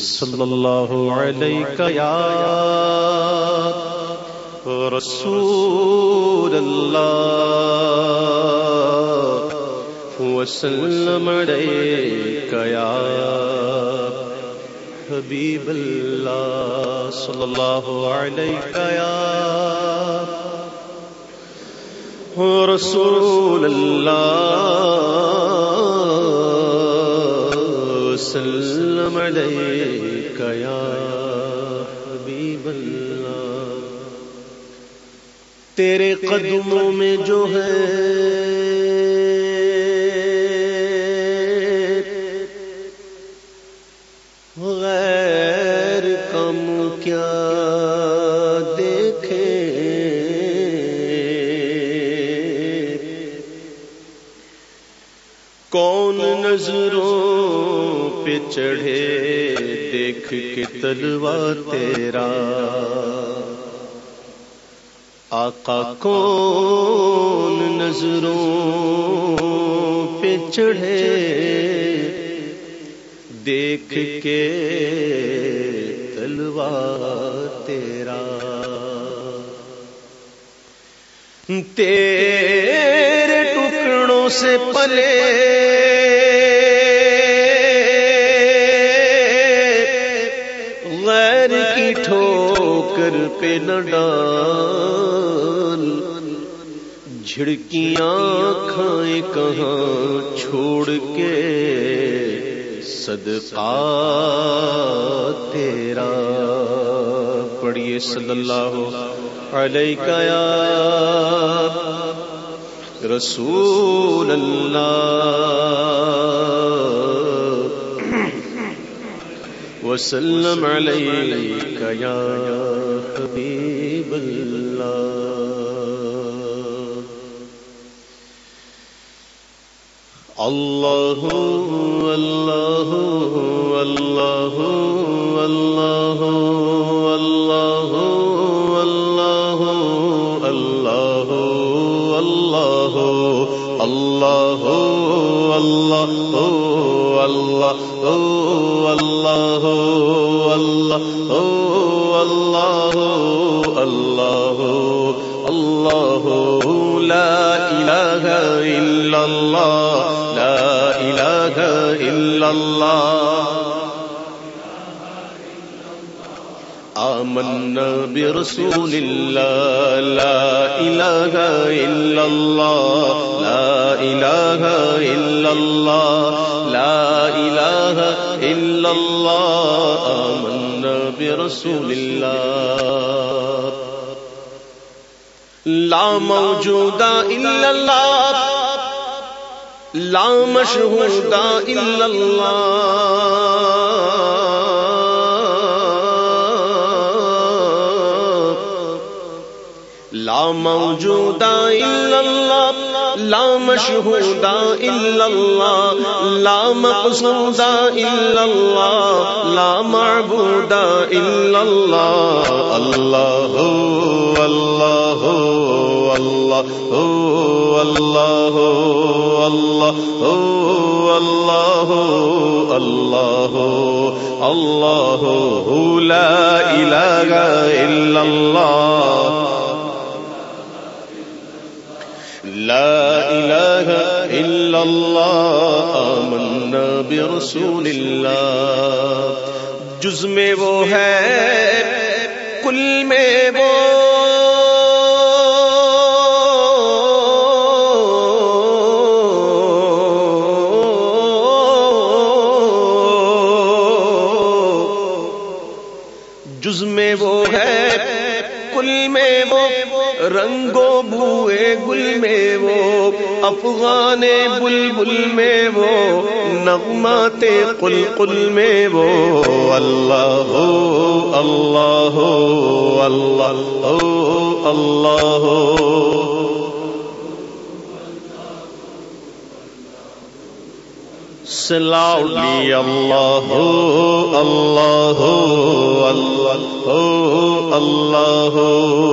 صلی اللہ علیہ یا رسول اللہ وسلم علیک یا حبیب اللہ صلی اللہ علیہ یا رسول اللہ وسلم علیک یا حبیب اللہ۔ تیرے قدموں میں جو ہے غیر کم کیا دیکھے۔ کون نظروں پہ چڑھے، دیکھ کے تلوار تیرا۔ آقا کون نظروں پہ چڑھے؟ دیکھ کے تلوار تیرا۔ تیرے ٹکڑوں سے پلے ٹھوکر پہ نہ ڈال۔ جھڑکیاں کھائیں کہاں چھوڑ کے؟ صدقہ تیرا۔ پڑھیے صلی اللہ علیہ یا رسول اللہ۔ وسلم علیک یا حبیب اللہ اللہ اللہ اللہ اللہ اللہ اللہ اللہ اللہ اللہ اللہ اللہ لا الہ الا اللہ، لا الہ الا اللہ. آمنا برسول الله لا إله إلا الله لا إله إلا الله لا إله إلا الله آمنا برسول الله لا موجود إلا الله لا مشهود إلا الله موجودہ اللہ، لا موجود إلا الله لا مشهود إلا الله لا مقصود إلا الله لا معبود إلا الله الله الله الله الله الله الله الله الله لا إله إلا الله لا إله إلا الله، آمنا برسول الله. جز میں وہ ہے، کل میں وہ۔ جز میں وہ ہے، کل میں وہ۔ رنگو بوئے گل میں وہ افغان بلبل میں وہ، نغمات قل قل میں وہ۔ اللہ ہو اللہ ہو اللہ ہو اللہ۔ ہو سلاؤلی اللہ ہو اللہ ہو اللہ ہو اللہ۔ ہو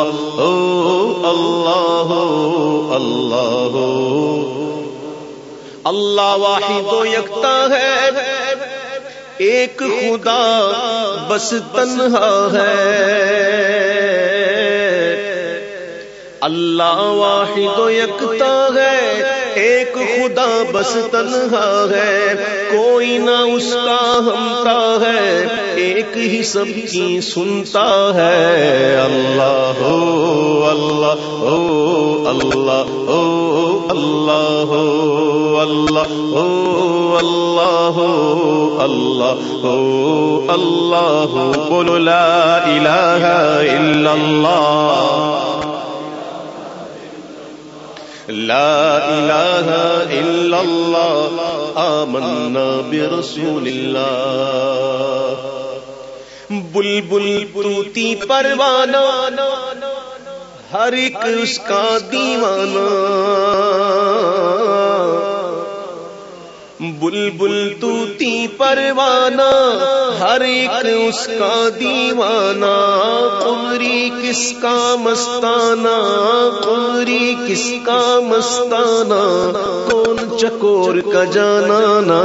اللہ اللہ ہو اللہ ہو اللہ واحد و یکتا ہے ایک خدا بس تنہا ہے اللہ واحد و یکتا ہے ایک خدا بس تنہا ہے، کوئی نہ اس کا ہمتا ہے، ایک ہی سب کی سنتا ہے۔ اللہ ہو اللہ ہو اللہ ہو اللہ ہو اللہ ہو اللہ ہو اللہ ہو اللہ ہو۔ بولو لا الہ الا اللہ۔ لا الہ الا اللہ آمنا برسول اللہ بلبل توتی پروانہ، ہر ایک اس کا دیوانہ. بل بل توتی پروانہ، ہر ایک اس کا دیوانہ، قمری کس کا مستانہ، قمری کس کا مستانہ، کون چکور کا جانانا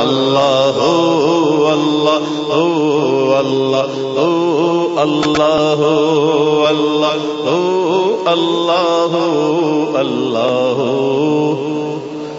اللہ، ہو اللہ ہو اللہ ہو اللہ ہو اللہ ہو اللہ ہو اللہ، ہو